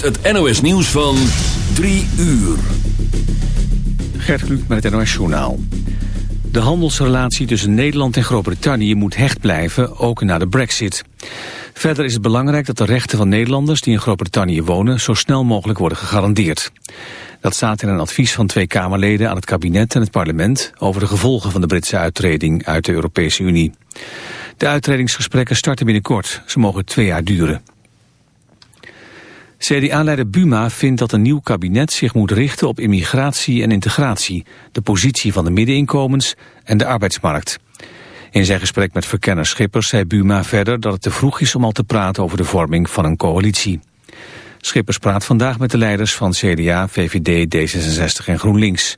het NOS nieuws van 3 uur. Gert Kluk met het NOS Journaal. De handelsrelatie tussen Nederland en Groot-Brittannië moet hecht blijven, ook na de brexit. Verder is het belangrijk dat de rechten van Nederlanders die in Groot-Brittannië wonen zo snel mogelijk worden gegarandeerd. Dat staat in een advies van twee Kamerleden aan het kabinet en het parlement over de gevolgen van de Britse uittreding uit de Europese Unie. De uittredingsgesprekken starten binnenkort. Ze mogen twee jaar duren. CDA-leider Buma vindt dat een nieuw kabinet zich moet richten op immigratie en integratie, de positie van de middeninkomens en de arbeidsmarkt. In zijn gesprek met verkenner Schippers zei Buma verder dat het te vroeg is om al te praten over de vorming van een coalitie. Schippers praat vandaag met de leiders van CDA, VVD, D66 en GroenLinks.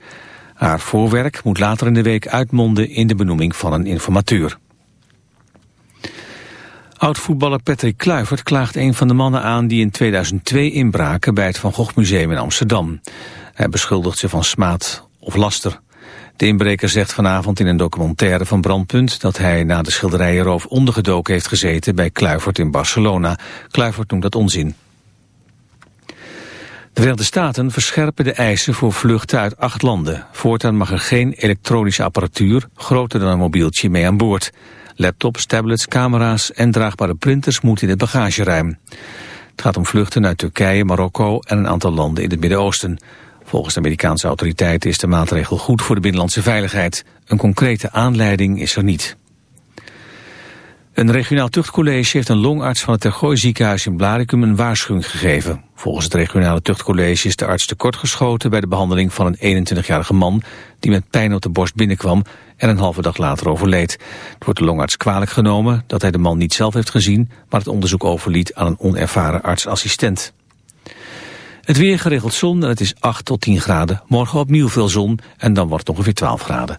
Haar voorwerk moet later in de week uitmonden in de benoeming van een informateur. Oud-voetballer Patrick Kluivert klaagt een van de mannen aan die in 2002 inbraken bij het Van Gogh Museum in Amsterdam. Hij beschuldigt ze van smaad of laster. De inbreker zegt vanavond in een documentaire van Brandpunt dat hij na de schilderijenroof ondergedoken heeft gezeten bij Kluivert in Barcelona. Kluivert noemt dat onzin. De Verenigde Staten verscherpen de eisen voor vluchten uit acht landen. Voortaan mag er geen elektronische apparatuur groter dan een mobieltje mee aan boord. Laptops, tablets, camera's en draagbare printers moeten in het bagageruim. Het gaat om vluchten uit Turkije, Marokko en een aantal landen in het Midden-Oosten. Volgens de Amerikaanse autoriteiten is de maatregel goed voor de binnenlandse veiligheid. Een concrete aanleiding is er niet. Een regionaal tuchtcollege heeft een longarts van het Tergooi ziekenhuis in Blaricum een waarschuwing gegeven. Volgens het regionale tuchtcollege is de arts tekortgeschoten bij de behandeling van een 21-jarige man die met pijn op de borst binnenkwam en een halve dag later overleed. Het wordt de longarts kwalijk genomen dat hij de man niet zelf heeft gezien, maar het onderzoek overliet aan een onervaren artsassistent. Het weer geregeld zon en het is 8 tot 10 graden. Morgen opnieuw veel zon en dan wordt het ongeveer 12 graden.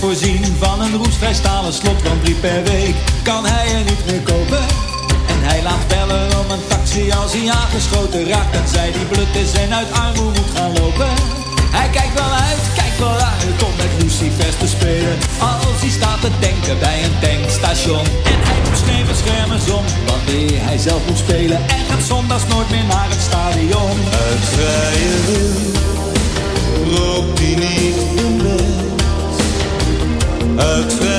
voorzien van een roestvrijstalen slot van drie per week Kan hij er niet meer kopen. En hij laat bellen om een taxi als hij aangeschoten raakt Dat zij die blut is en uit armoede moet gaan lopen. Hij kijkt wel uit, kijkt wel uit om met Lucifers te spelen. Als hij staat te denken bij een tankstation. En hij moet schreven schermen om wanneer hij zelf moet spelen En gaat zondags nooit meer naar het stadion. Uit vrije wil, roept hij niet in het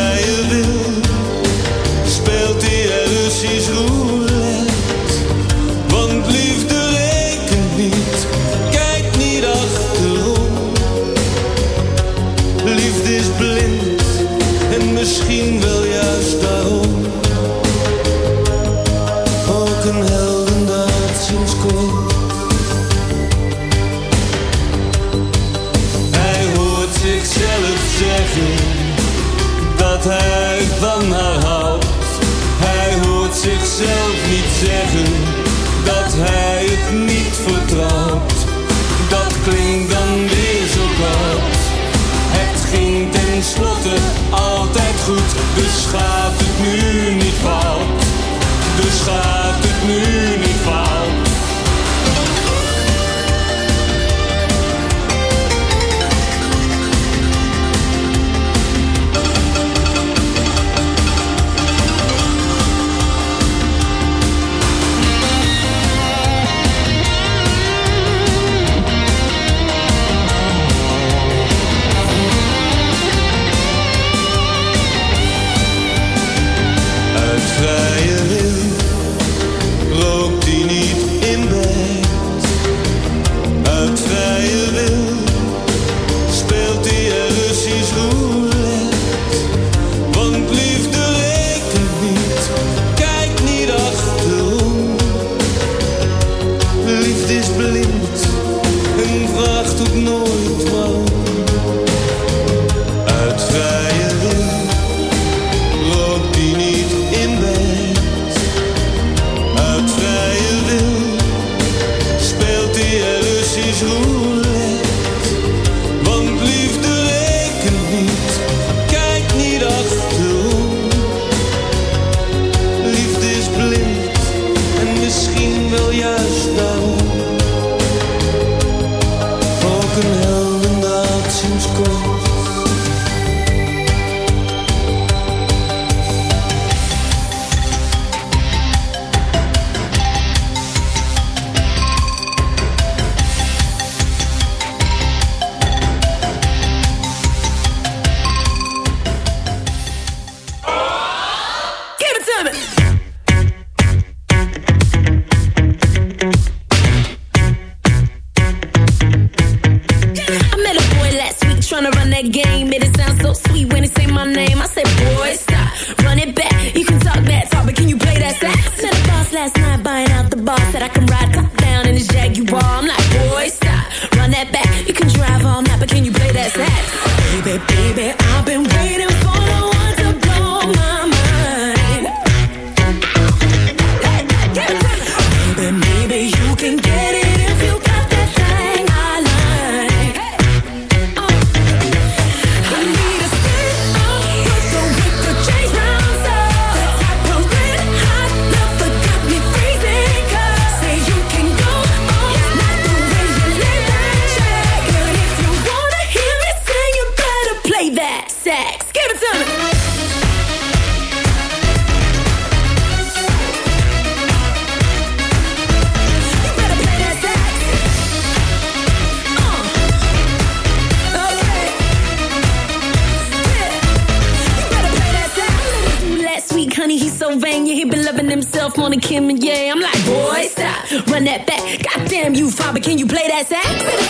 money, he's so vain. Yeah, he been loving himself more than Kim and yeah. I'm like, boy, stop, run that back. Goddamn you, father, can you play that sax?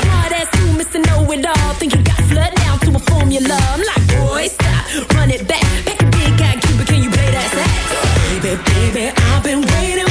Hard ass too Mr. Know It All. Think you got flood down to a formula. I'm like, boy, stop, run it back. Back a big guy, Cuba, can you play that sax? Baby, baby, I've been waiting.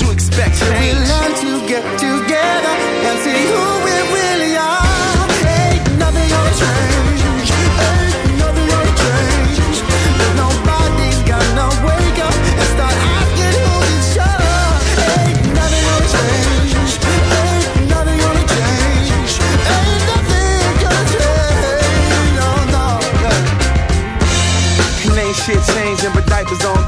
you expect change? We learn to get together and see who we really are. Ain't nothing gonna change. Ain't nothing gonna change. There's nobody gonna wake up and start asking who's each other. Ain't nothing gonna change. Ain't nothing gonna change. Ain't nothing gonna change. No, no. And ain't shit changing, but diapers on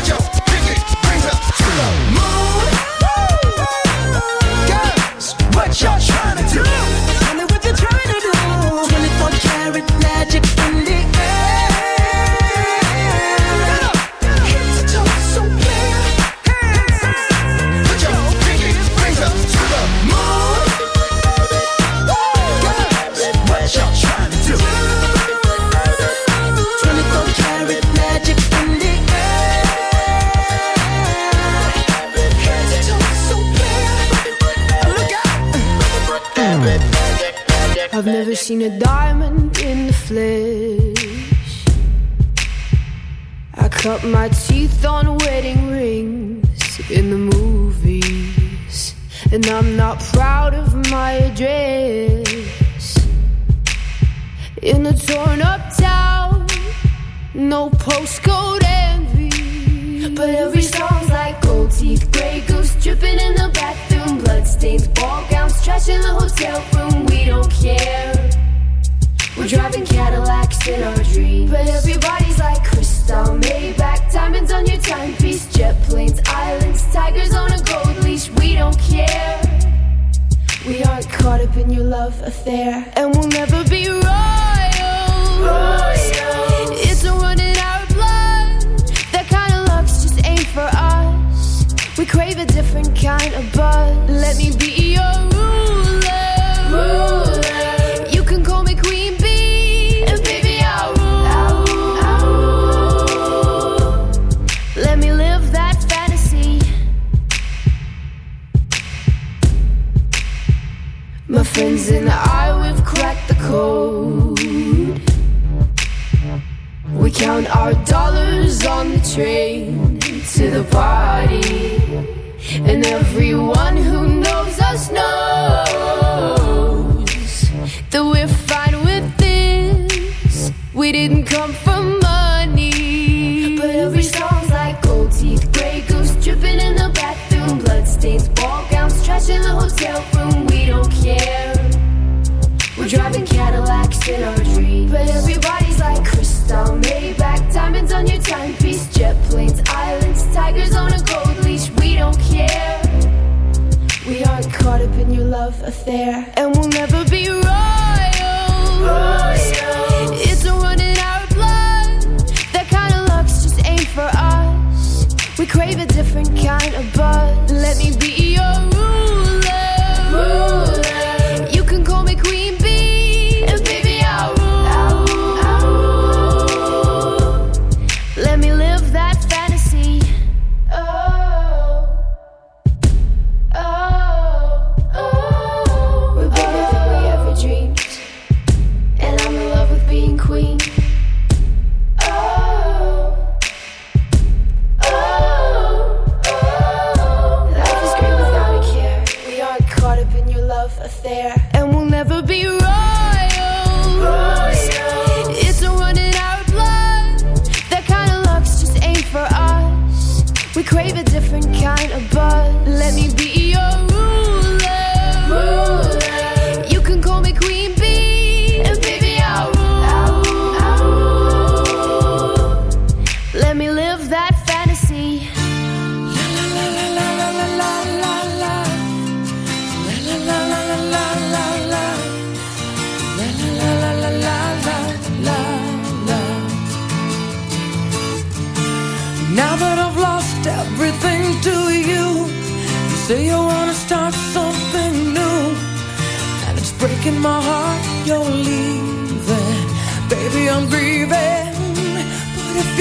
We crave a different kind of buzz. Let me be your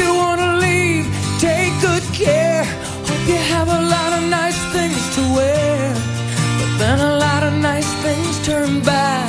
you wanna leave, take good care. Hope you have a lot of nice things to wear. But then a lot of nice things turn bad.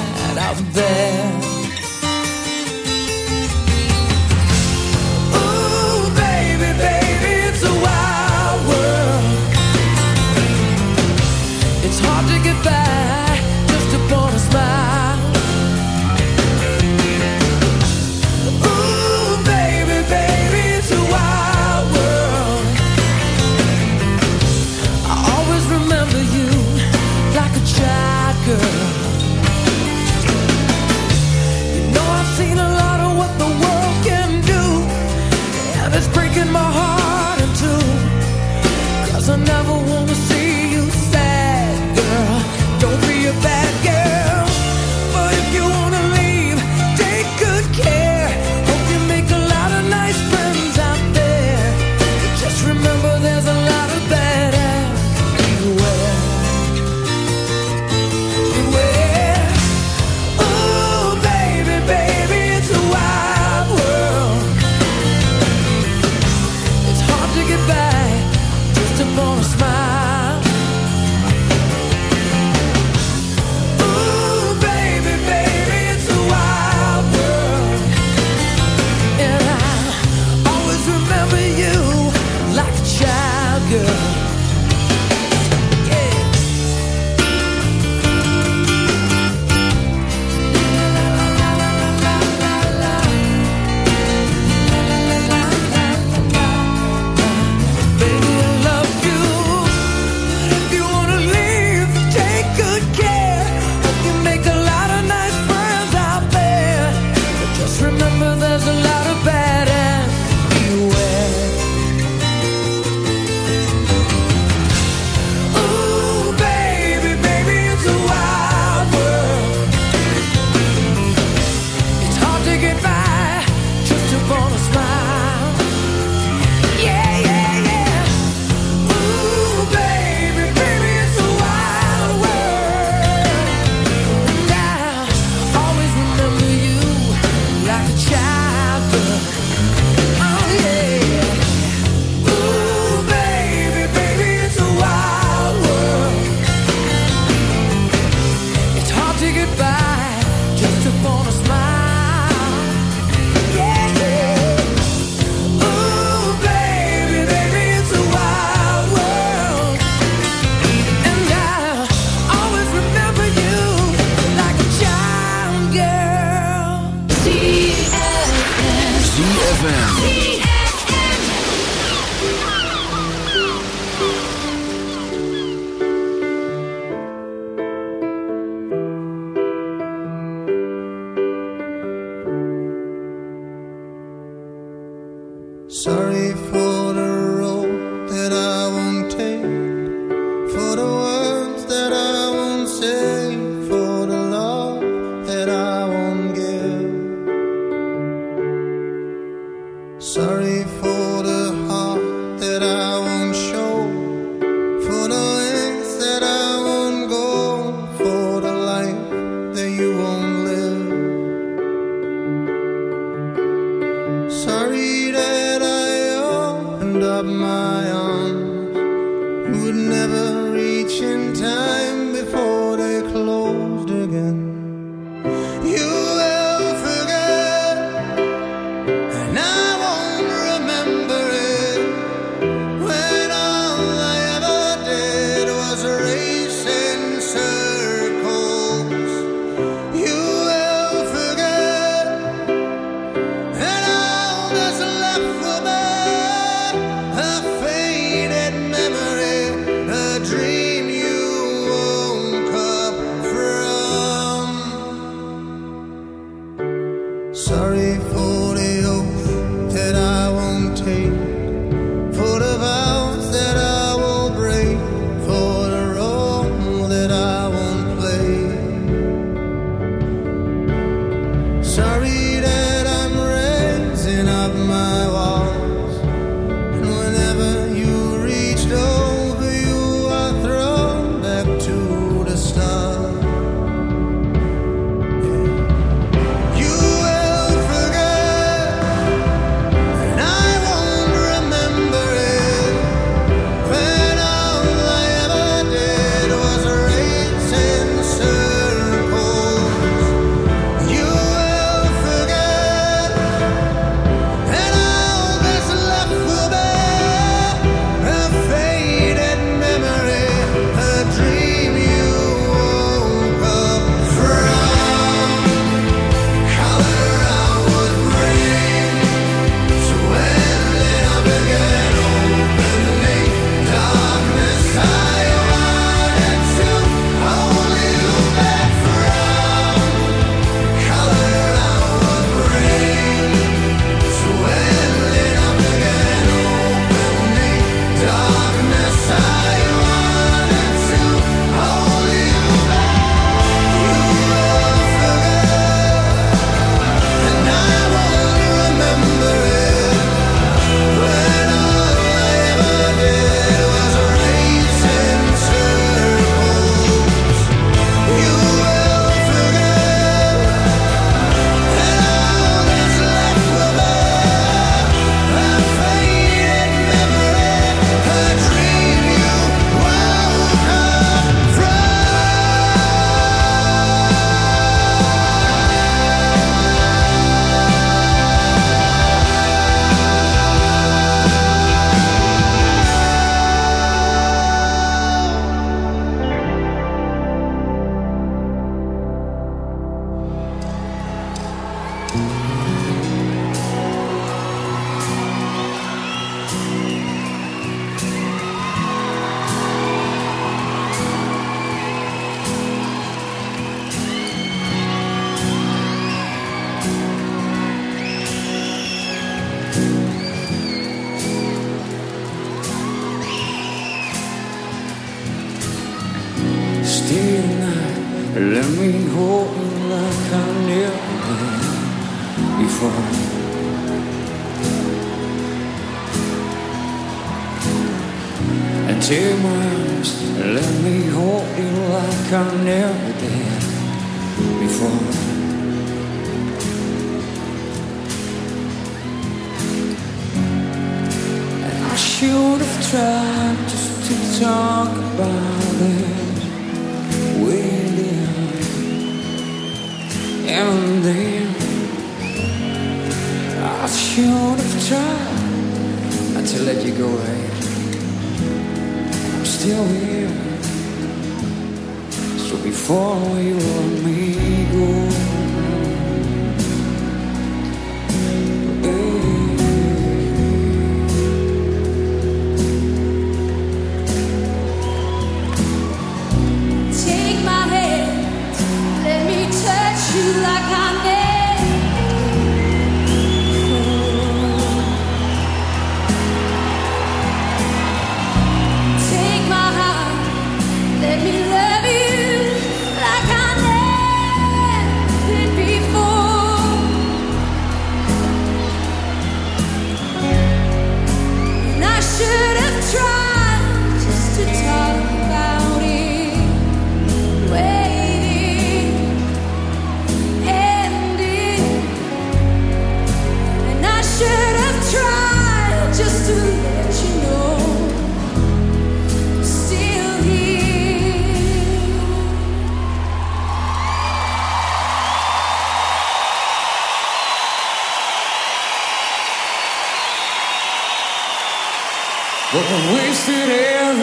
down near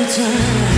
time